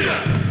Yeah.